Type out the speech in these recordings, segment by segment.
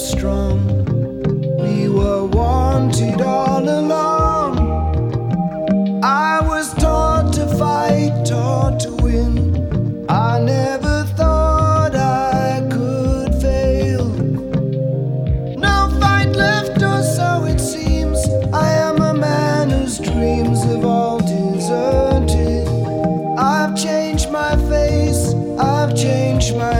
strong. We were wanted all along. I was taught to fight, taught to win. I never thought I could fail. No fight left, or so it seems. I am a man whose dreams have all deserted. I've changed my face, I've changed my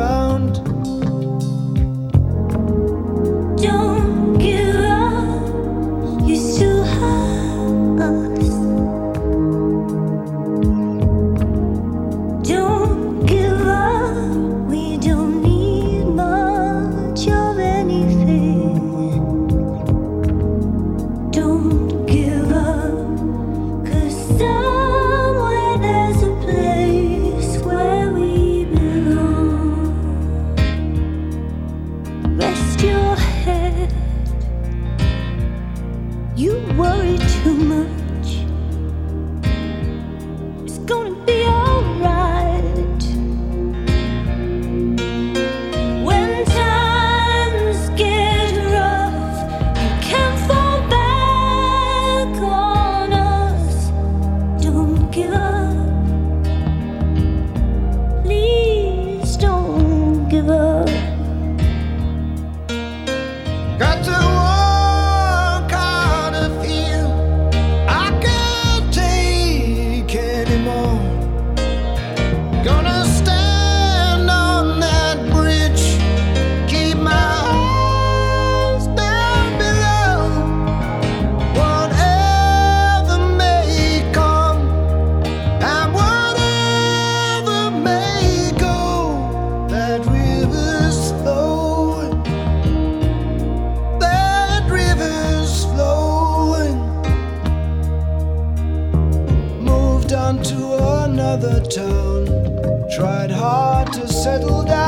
ground. too much. gonna to settle down.